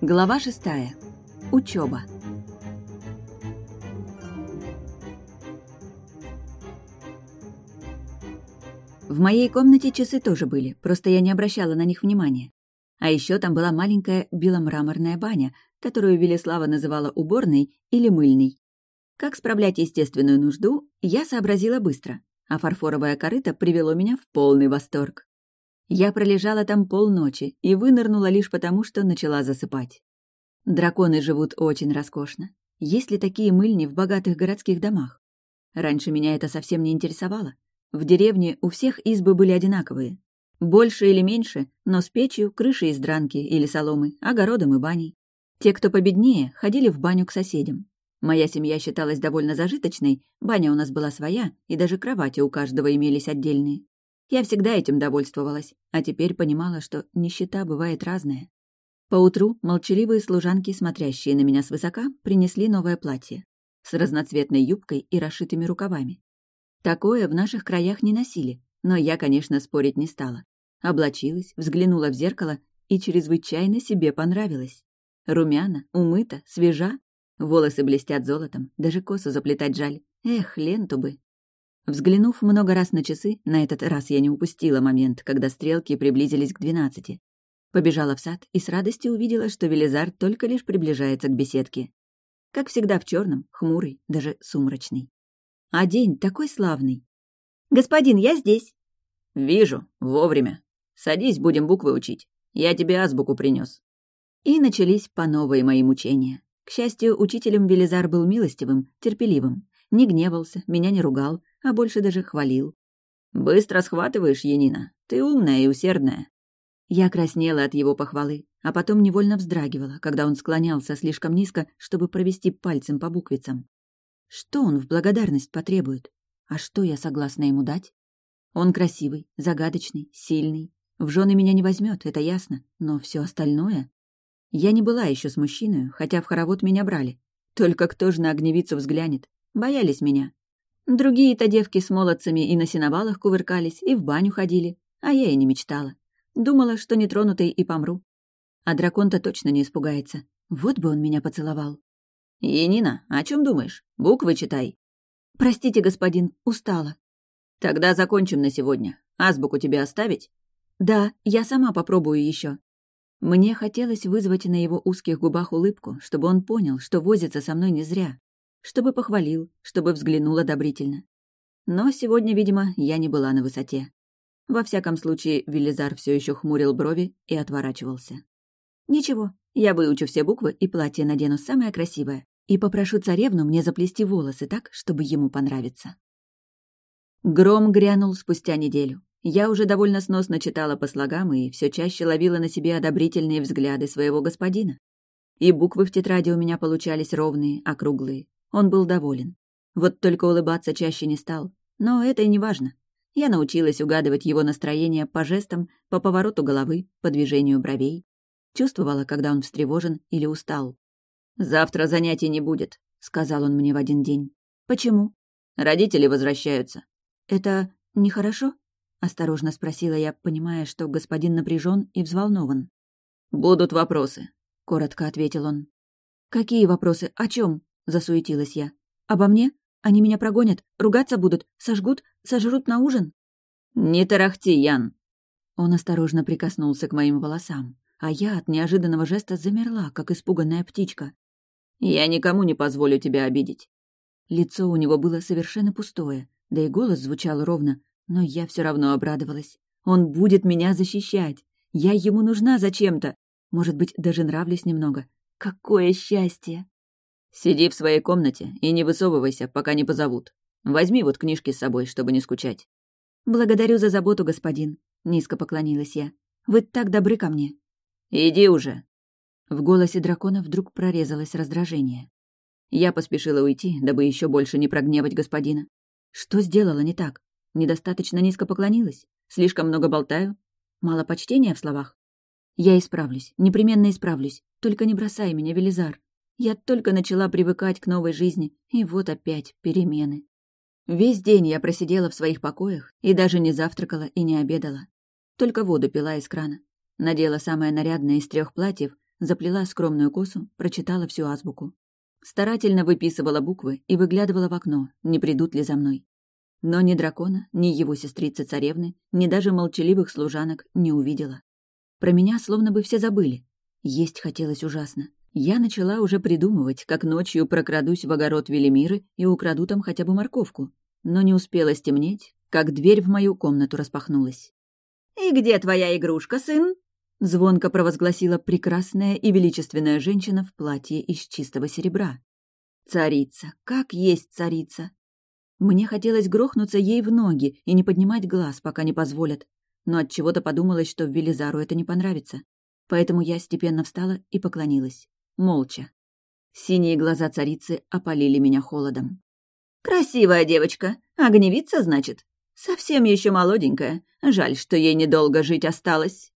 Глава шестая. Учеба. В моей комнате часы тоже были, просто я не обращала на них внимания. А еще там была маленькая беломраморная баня, которую Велеслава называла уборной или мыльной. Как справлять естественную нужду, я сообразила быстро, а фарфоровая корыта привело меня в полный восторг. Я пролежала там полночи и вынырнула лишь потому, что начала засыпать. Драконы живут очень роскошно. Есть ли такие мыльни в богатых городских домах? Раньше меня это совсем не интересовало. В деревне у всех избы были одинаковые. Больше или меньше, но с печью, крышей из дранки или соломы, огородом и баней. Те, кто победнее, ходили в баню к соседям. Моя семья считалась довольно зажиточной, баня у нас была своя, и даже кровати у каждого имелись отдельные. Я всегда этим довольствовалась, а теперь понимала, что нищета бывает разная. Поутру молчаливые служанки, смотрящие на меня свысока, принесли новое платье с разноцветной юбкой и расшитыми рукавами. Такое в наших краях не носили, но я, конечно, спорить не стала. Облачилась, взглянула в зеркало и чрезвычайно себе понравилась. Румяна, умыта, свежа. Волосы блестят золотом, даже косу заплетать жаль. Эх, ленту бы. Взглянув много раз на часы, на этот раз я не упустила момент, когда стрелки приблизились к двенадцати. Побежала в сад и с радостью увидела, что Велизар только лишь приближается к беседке. Как всегда в черном, хмурый, даже сумрачный. А день такой славный. «Господин, я здесь!» «Вижу, вовремя. Садись, будем буквы учить. Я тебе азбуку принес. И начались по новой мои мучения. К счастью, учителем Велизар был милостивым, терпеливым. Не гневался, меня не ругал, а больше даже хвалил. «Быстро схватываешь, Янина. Ты умная и усердная». Я краснела от его похвалы, а потом невольно вздрагивала, когда он склонялся слишком низко, чтобы провести пальцем по буквицам. Что он в благодарность потребует? А что я согласна ему дать? Он красивый, загадочный, сильный. В жены меня не возьмет, это ясно. Но все остальное... Я не была еще с мужчиной, хотя в хоровод меня брали. Только кто же на огневицу взглянет? Боялись меня. Другие-то девки с молодцами и на сеновалах кувыркались, и в баню ходили. А я и не мечтала. Думала, что нетронутой и помру. А дракон-то точно не испугается. Вот бы он меня поцеловал. «Енина, о чем думаешь? Буквы читай». «Простите, господин, устала». «Тогда закончим на сегодня. Азбуку тебе оставить?» «Да, я сама попробую еще. Мне хотелось вызвать на его узких губах улыбку, чтобы он понял, что возится со мной не зря, чтобы похвалил, чтобы взглянул одобрительно. Но сегодня, видимо, я не была на высоте. Во всяком случае, Велизар все еще хмурил брови и отворачивался. «Ничего, я выучу все буквы и платье надену самое красивое. И попрошу царевну мне заплести волосы так, чтобы ему понравиться. Гром грянул спустя неделю. Я уже довольно сносно читала по слогам и все чаще ловила на себе одобрительные взгляды своего господина. И буквы в тетради у меня получались ровные, округлые. Он был доволен. Вот только улыбаться чаще не стал. Но это и не важно. Я научилась угадывать его настроение по жестам, по повороту головы, по движению бровей. Чувствовала, когда он встревожен или устал. «Завтра занятий не будет», — сказал он мне в один день. «Почему?» «Родители возвращаются». «Это нехорошо?» — осторожно спросила я, понимая, что господин напряжен и взволнован. «Будут вопросы», — коротко ответил он. «Какие вопросы? О чем? Засуетилась я. «Обо мне? Они меня прогонят, ругаться будут, сожгут, сожрут на ужин?» «Не тарахти, Ян!» Он осторожно прикоснулся к моим волосам а я от неожиданного жеста замерла, как испуганная птичка. «Я никому не позволю тебя обидеть». Лицо у него было совершенно пустое, да и голос звучал ровно, но я все равно обрадовалась. Он будет меня защищать. Я ему нужна зачем-то. Может быть, даже нравлюсь немного. Какое счастье! Сиди в своей комнате и не высовывайся, пока не позовут. Возьми вот книжки с собой, чтобы не скучать. Благодарю за заботу, господин. Низко поклонилась я. Вы так добры ко мне. «Иди уже!» В голосе дракона вдруг прорезалось раздражение. Я поспешила уйти, дабы еще больше не прогневать господина. Что сделала не так? Недостаточно низко поклонилась? Слишком много болтаю? Мало почтения в словах? Я исправлюсь, непременно исправлюсь. Только не бросай меня, Велизар. Я только начала привыкать к новой жизни, и вот опять перемены. Весь день я просидела в своих покоях и даже не завтракала и не обедала. только воду пила из крана. Надела самое нарядное из трех платьев, заплела скромную косу, прочитала всю азбуку. Старательно выписывала буквы и выглядывала в окно, не придут ли за мной. Но ни дракона, ни его сестрицы-царевны, ни даже молчаливых служанок не увидела. Про меня словно бы все забыли. Есть хотелось ужасно. Я начала уже придумывать, как ночью прокрадусь в огород Велимиры и украду там хотя бы морковку. Но не успела стемнеть, как дверь в мою комнату распахнулась. «И где твоя игрушка, сын?» Звонко провозгласила прекрасная и величественная женщина в платье из чистого серебра. Царица, как есть царица. Мне хотелось грохнуться ей в ноги и не поднимать глаз, пока не позволят. Но от чего то подумалось, что Велизару это не понравится. Поэтому я степенно встала и поклонилась молча. Синие глаза царицы опалили меня холодом. «Красивая девочка. Огневица, значит? Совсем еще молоденькая. Жаль, что ей недолго жить осталось».